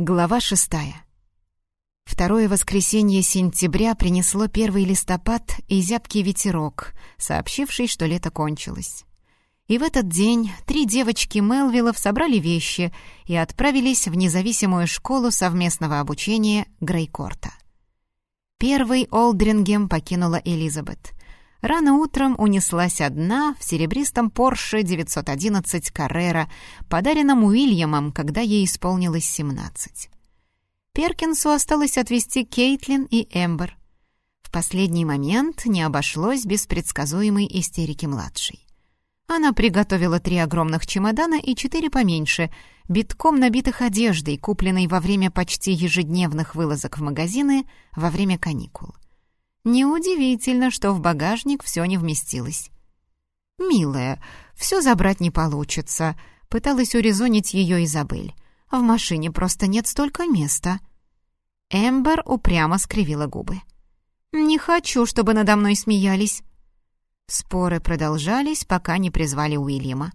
Глава шестая. Второе воскресенье сентября принесло первый листопад и зябкий ветерок, сообщивший, что лето кончилось. И в этот день три девочки Мелвиллов собрали вещи и отправились в независимую школу совместного обучения Грейкорта. Первый Олдрингем покинула Элизабет. Рано утром унеслась одна в серебристом Порше 911 Каррера, подаренном Уильямом, когда ей исполнилось 17. Перкинсу осталось отвезти Кейтлин и Эмбер. В последний момент не обошлось без предсказуемой истерики младшей. Она приготовила три огромных чемодана и четыре поменьше, битком набитых одеждой, купленной во время почти ежедневных вылазок в магазины во время каникул. Неудивительно, что в багажник все не вместилось. «Милая, все забрать не получится», — пыталась урезонить ее Изабель. «В машине просто нет столько места». Эмбер упрямо скривила губы. «Не хочу, чтобы надо мной смеялись». Споры продолжались, пока не призвали Уильяма.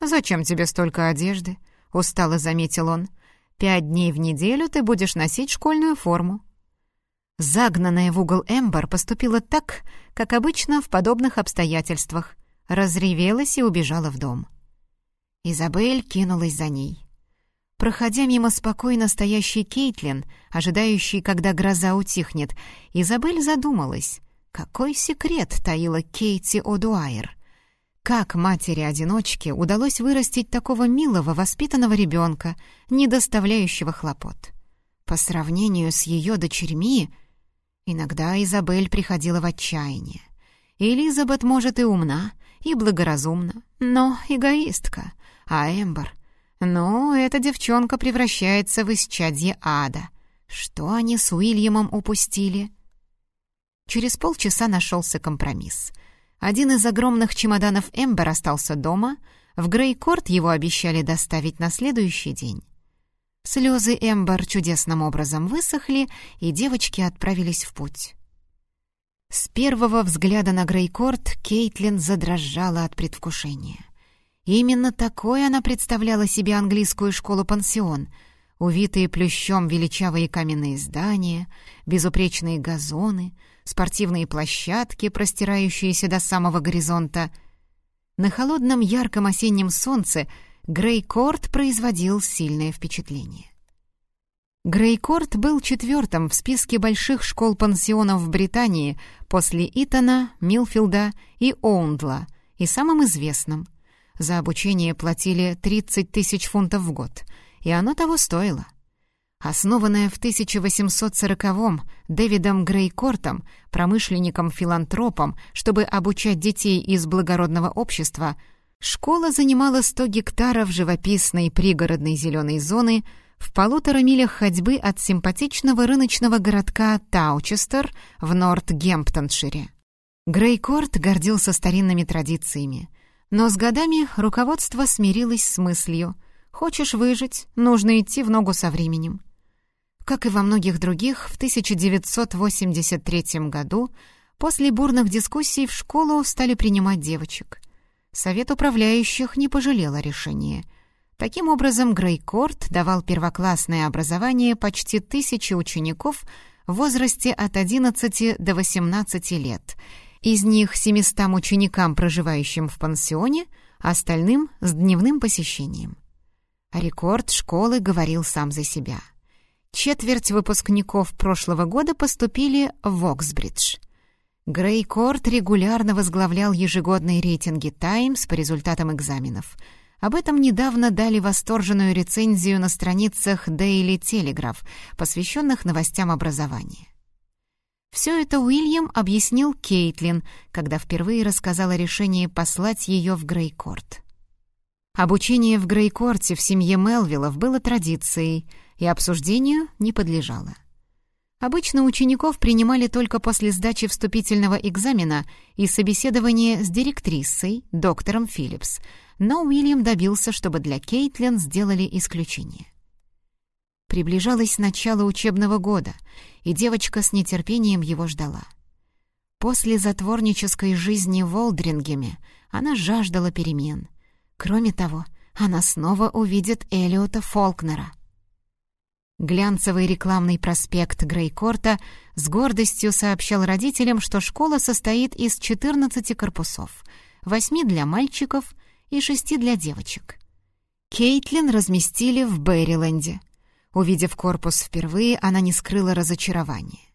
«Зачем тебе столько одежды?» — устало заметил он. «Пять дней в неделю ты будешь носить школьную форму. Загнанная в угол Эмбер поступила так, как обычно в подобных обстоятельствах. Разревелась и убежала в дом. Изабель кинулась за ней. Проходя мимо спокойно стоящей Кейтлин, ожидающей, когда гроза утихнет, Изабель задумалась, какой секрет таила Кейти О'Дуайер. Как матери-одиночке удалось вырастить такого милого, воспитанного ребенка, не доставляющего хлопот? По сравнению с ее дочерьми — Иногда Изабель приходила в отчаяние. Элизабет, может, и умна, и благоразумна, но эгоистка. А Эмбер... Ну, эта девчонка превращается в исчадье ада. Что они с Уильямом упустили? Через полчаса нашелся компромисс. Один из огромных чемоданов Эмбер остался дома, в Грейкорт его обещали доставить на следующий день. Слезы Эмбер чудесным образом высохли, и девочки отправились в путь. С первого взгляда на Грейкорт Кейтлин задрожала от предвкушения. Именно такой она представляла себе английскую школу-пансион. Увитые плющом величавые каменные здания, безупречные газоны, спортивные площадки, простирающиеся до самого горизонта. На холодном ярком осеннем солнце — Грейкорт производил сильное впечатление. Грейкорт был четвертым в списке больших школ-пансионов в Британии после Итона, Милфилда и Оундла и самым известным. За обучение платили 30 тысяч фунтов в год, и оно того стоило. Основанное в 1840-м Дэвидом Грейкортом, промышленником-филантропом, чтобы обучать детей из благородного общества – Школа занимала 100 гектаров живописной пригородной зеленой зоны в полутора милях ходьбы от симпатичного рыночного городка Таучестер в Норт-Гемптоншире. Грейкорт гордился старинными традициями, но с годами руководство смирилось с мыслью «Хочешь выжить, нужно идти в ногу со временем». Как и во многих других, в 1983 году после бурных дискуссий в школу стали принимать девочек. Совет управляющих не пожалел о решении. Таким образом, Грейкорт давал первоклассное образование почти тысяче учеников в возрасте от 11 до 18 лет. Из них 700 ученикам, проживающим в пансионе, остальным — с дневным посещением. Рекорд школы говорил сам за себя. Четверть выпускников прошлого года поступили в Оксбридж. Грей Корт регулярно возглавлял ежегодные рейтинги «Таймс» по результатам экзаменов. Об этом недавно дали восторженную рецензию на страницах Daily Telegraph, посвященных новостям образования. Все это Уильям объяснил Кейтлин, когда впервые рассказал о решении послать ее в Грейкорт. Обучение в Грейкорте в семье Мелвиллов было традицией и обсуждению не подлежало. Обычно учеников принимали только после сдачи вступительного экзамена и собеседования с директрисой, доктором Филлипс, но Уильям добился, чтобы для Кейтлин сделали исключение. Приближалось начало учебного года, и девочка с нетерпением его ждала. После затворнической жизни в Олдрингеме она жаждала перемен. Кроме того, она снова увидит Элиота Фолкнера. Глянцевый рекламный проспект Грейкорта с гордостью сообщал родителям, что школа состоит из 14 корпусов, 8 для мальчиков и 6 для девочек. Кейтлин разместили в Берриленде. Увидев корпус впервые, она не скрыла разочарования.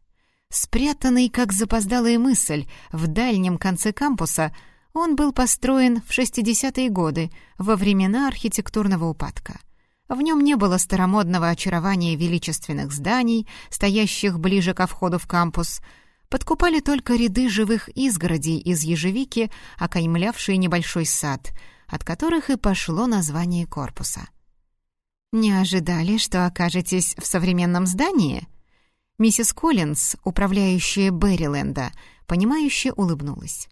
Спрятанный, как запоздалая мысль, в дальнем конце кампуса, он был построен в 60-е годы, во времена архитектурного упадка. В нем не было старомодного очарования величественных зданий, стоящих ближе ко входу в кампус. Подкупали только ряды живых изгородей из ежевики, окаймлявшие небольшой сад, от которых и пошло название корпуса. «Не ожидали, что окажетесь в современном здании?» Миссис Коллинз, управляющая Берриленда, понимающе улыбнулась.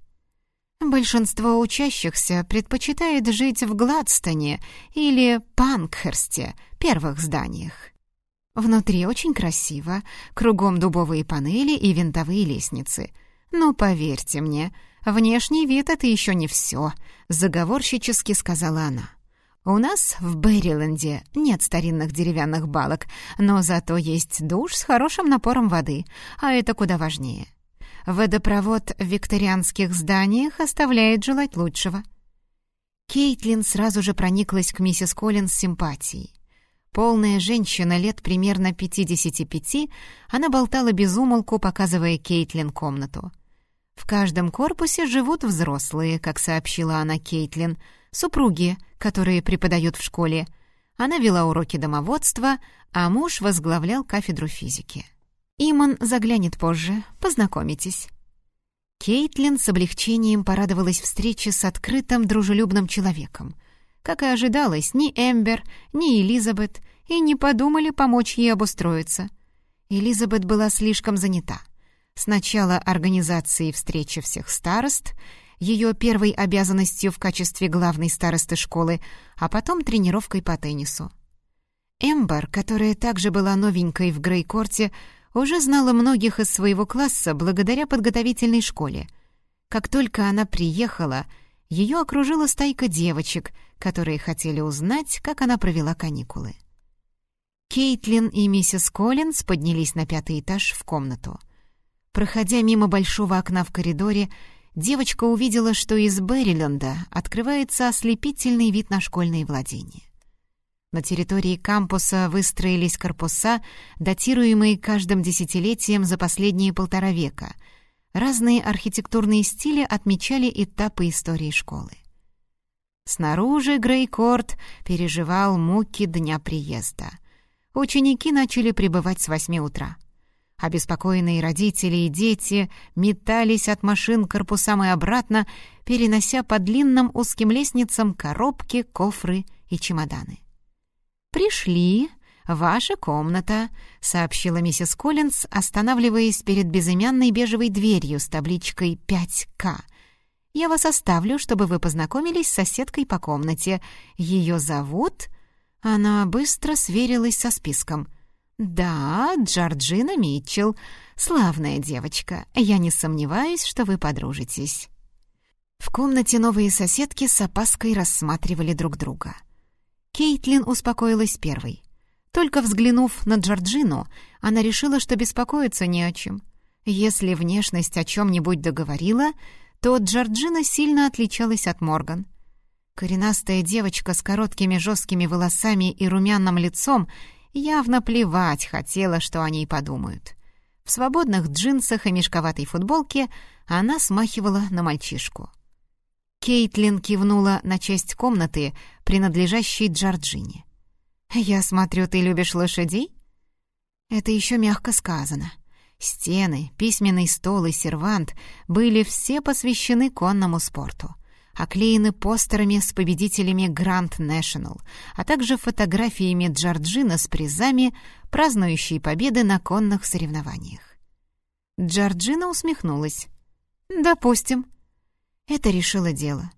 Большинство учащихся предпочитает жить в Гладстоне или Панкхерсте, первых зданиях. Внутри очень красиво, кругом дубовые панели и винтовые лестницы. Но поверьте мне, внешний вид — это еще не все, заговорщически сказала она. У нас в Берриленде нет старинных деревянных балок, но зато есть душ с хорошим напором воды, а это куда важнее. Водопровод в викторианских зданиях оставляет желать лучшего. Кейтлин сразу же прониклась к миссис Коллинс симпатией. Полная женщина лет примерно 55, она болтала без умолку, показывая Кейтлин комнату. В каждом корпусе живут взрослые, как сообщила она Кейтлин — супруги, которые преподают в школе. Она вела уроки домоводства, а муж возглавлял кафедру физики. Иман заглянет позже, познакомитесь. Кейтлин с облегчением порадовалась встрече с открытым, дружелюбным человеком. Как и ожидалось, ни Эмбер, ни Элизабет и не подумали помочь ей обустроиться. Элизабет была слишком занята. Сначала организацией встречи всех старост — ее первой обязанностью в качестве главной старосты школы, а потом тренировкой по теннису. Эмбер, которая также была новенькой в Грейкорте, уже знала многих из своего класса благодаря подготовительной школе. Как только она приехала, ее окружила стайка девочек, которые хотели узнать, как она провела каникулы. Кейтлин и миссис Коллинз поднялись на пятый этаж в комнату. Проходя мимо большого окна в коридоре, девочка увидела, что из Берриленда открывается ослепительный вид на школьные владения. На территории кампуса выстроились корпуса, датируемые каждым десятилетием за последние полтора века. Разные архитектурные стили отмечали этапы истории школы. Снаружи Грейкорт переживал муки дня приезда. Ученики начали прибывать с восьми утра. Обеспокоенные родители и дети метались от машин корпусам и обратно, перенося по длинным узким лестницам коробки, кофры и чемоданы. «Пришли. Ваша комната», — сообщила миссис Коллинз, останавливаясь перед безымянной бежевой дверью с табличкой «5К». «Я вас оставлю, чтобы вы познакомились с соседкой по комнате. Ее зовут...» Она быстро сверилась со списком — «Да, Джорджина Митчелл. Славная девочка. Я не сомневаюсь, что вы подружитесь». В комнате новые соседки с опаской рассматривали друг друга. Кейтлин успокоилась первой. Только взглянув на Джорджину, она решила, что беспокоиться не о чем. Если внешность о чем-нибудь договорила, то Джорджина сильно отличалась от Морган. Коренастая девочка с короткими жесткими волосами и румяным лицом явно плевать хотела, что о ней подумают. В свободных джинсах и мешковатой футболке она смахивала на мальчишку. Кейтлин кивнула на часть комнаты, принадлежащей Джорджине. «Я смотрю, ты любишь лошадей?» Это еще мягко сказано. Стены, письменный стол и сервант были все посвящены конному спорту оклеены постерами с победителями Grand National, а также фотографиями Джорджина с призами, празднующей победы на конных соревнованиях. Джорджина усмехнулась. «Допустим». Это решило дело.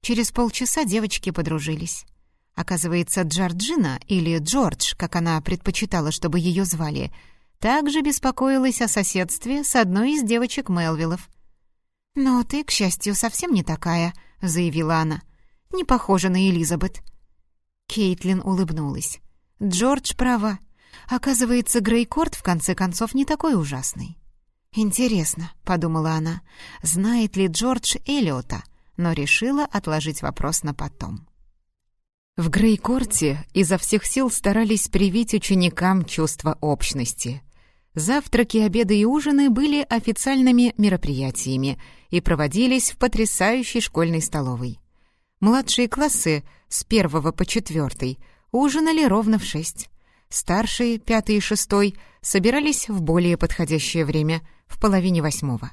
Через полчаса девочки подружились. Оказывается, Джорджина, или Джордж, как она предпочитала, чтобы ее звали, также беспокоилась о соседстве с одной из девочек Мелвиллов. «Но ты, к счастью, совсем не такая», — заявила она. «Не похожа на Элизабет». Кейтлин улыбнулась. «Джордж права. Оказывается, Грейкорт в конце концов не такой ужасный. «Интересно», — подумала она, — «знает ли Джордж Эллиота?» но решила отложить вопрос на потом. В Грейкорте изо всех сил старались привить ученикам чувство общности. Завтраки, обеды и ужины были официальными мероприятиями и проводились в потрясающей школьной столовой. Младшие классы с первого по четвертый ужинали ровно в шесть. Старшие, пятый и шестой, собирались в более подходящее время, в половине восьмого.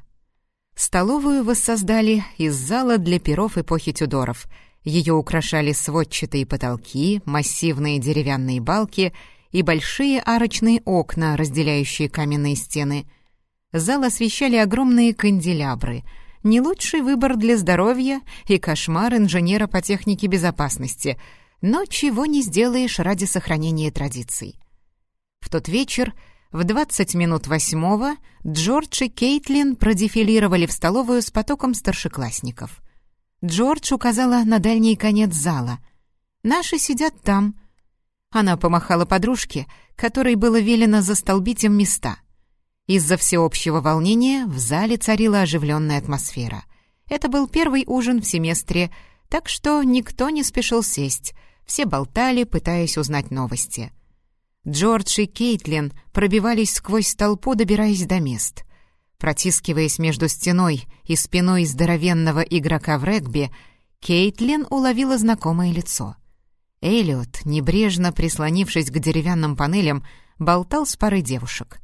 Столовую воссоздали из зала для перов эпохи Тюдоров. Ее украшали сводчатые потолки, массивные деревянные балки и большие арочные окна, разделяющие каменные стены. Зал освещали огромные канделябры — не лучший выбор для здоровья и кошмар инженера по технике безопасности, но чего не сделаешь ради сохранения традиций. В тот вечер в 20 минут восьмого Джордж и Кейтлин продефилировали в столовую с потоком старшеклассников. Джордж указала на дальний конец зала. «Наши сидят там». Она помахала подружке, которой было велено застолбить им места. Из-за всеобщего волнения в зале царила оживленная атмосфера. Это был первый ужин в семестре, так что никто не спешил сесть. Все болтали, пытаясь узнать новости. Джордж и Кейтлин пробивались сквозь толпу, добираясь до мест. Протискиваясь между стеной и спиной здоровенного игрока в регби, Кейтлин уловила знакомое лицо. Эллиот, небрежно прислонившись к деревянным панелям, болтал с парой девушек.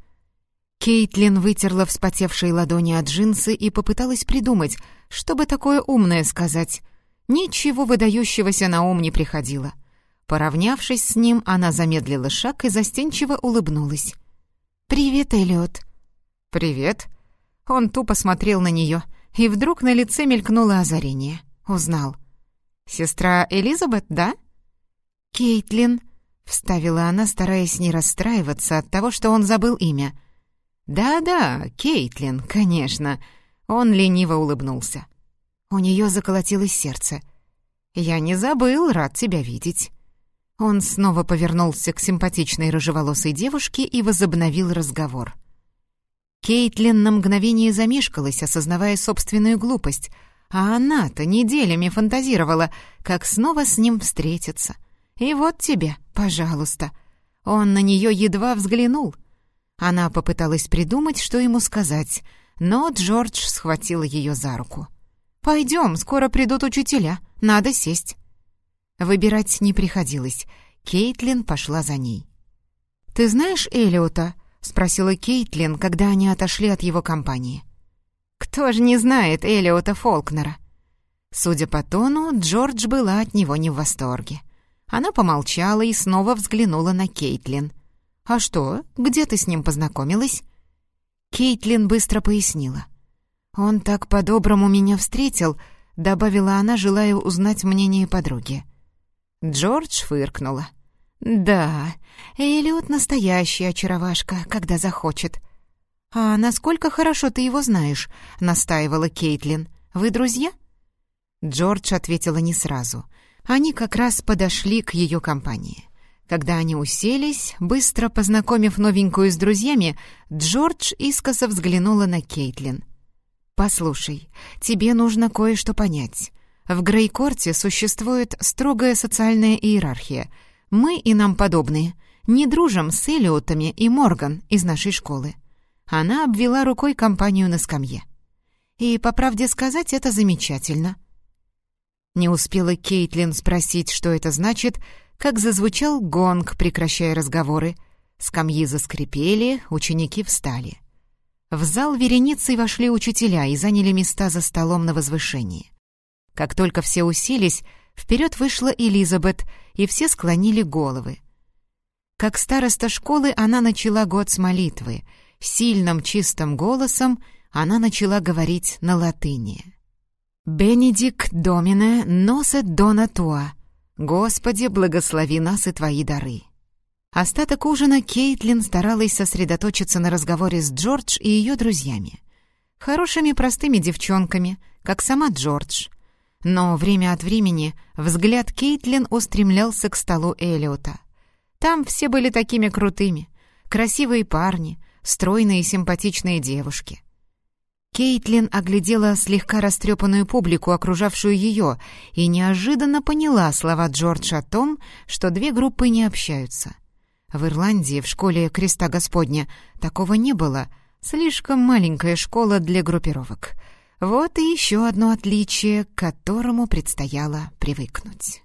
Кейтлин вытерла вспотевшие ладони от джинсы и попыталась придумать, чтобы такое умное сказать. Ничего выдающегося на ум не приходило. Поравнявшись с ним, она замедлила шаг и застенчиво улыбнулась. «Привет, Эллиот». «Привет». Он тупо смотрел на нее, и вдруг на лице мелькнуло озарение. Узнал. «Сестра Элизабет, да?» «Кейтлин», — вставила она, стараясь не расстраиваться от того, что он забыл имя — «Да-да, Кейтлин, конечно». Он лениво улыбнулся. У нее заколотилось сердце. «Я не забыл, рад тебя видеть». Он снова повернулся к симпатичной рыжеволосой девушке и возобновил разговор. Кейтлин на мгновение замешкалась, осознавая собственную глупость, а она-то неделями фантазировала, как снова с ним встретиться. И вот тебе, пожалуйста. Он на нее едва взглянул — она попыталась придумать, что ему сказать, но Джордж схватил ее за руку. «Пойдем, скоро придут учителя, надо сесть». Выбирать не приходилось. Кейтлин пошла за ней. «Ты знаешь Элиота?» — спросила Кейтлин, когда они отошли от его компании. «Кто же не знает Элиота Фолкнера?» Судя по тону, Джордж была от него не в восторге. Она помолчала и снова взглянула на Кейтлин. «А что? Где ты с ним познакомилась?» Кейтлин быстро пояснила. «Он так по-доброму меня встретил», — добавила она, желая узнать мнение подруги. Джордж фыркнула. «Да, Элиот настоящий очаровашка, когда захочет». «А насколько хорошо ты его знаешь?» — настаивала Кейтлин. «Вы друзья?» Джордж ответила не сразу. Они как раз подошли к ее компании. Когда они уселись, быстро познакомив новенькую с друзьями, Джордж искоса взглянула на Кейтлин. «Послушай, тебе нужно кое-что понять. В Грейкорте существует строгая социальная иерархия. Мы и нам подобные не дружим с Элиотами и Морган из нашей школы». Она обвела рукой компанию на скамье. «И, по правде сказать, это замечательно». Не успела Кейтлин спросить, что это значит, как зазвучал гонг, прекращая разговоры. Скамьи заскрипели, ученики встали. В зал вереницей вошли учителя и заняли места за столом на возвышении. Как только все уселись, вперед вышла Элизабет, и все склонили головы. Как староста школы она начала год с молитвы. Сильным чистым голосом она начала говорить на латыни. «Бенедик домине носет дона туа», «Господи, благослови нас и Твои дары». Остаток ужина Кейтлин старалась сосредоточиться на разговоре с Джордж и ее друзьями. Хорошими простыми девчонками, как сама Джордж. Но время от времени взгляд Кейтлин устремлялся к столу Эллиота. Там все были такими крутыми. Красивые парни, стройные и симпатичные девушки. Кейтлин оглядела слегка растрепанную публику, окружавшую ее, и неожиданно поняла слова Джорджа о том, что две группы не общаются. В Ирландии, в школе Креста Господня, такого не было. Слишком маленькая школа для группировок. Вот и еще одно отличие, к которому предстояло привыкнуть.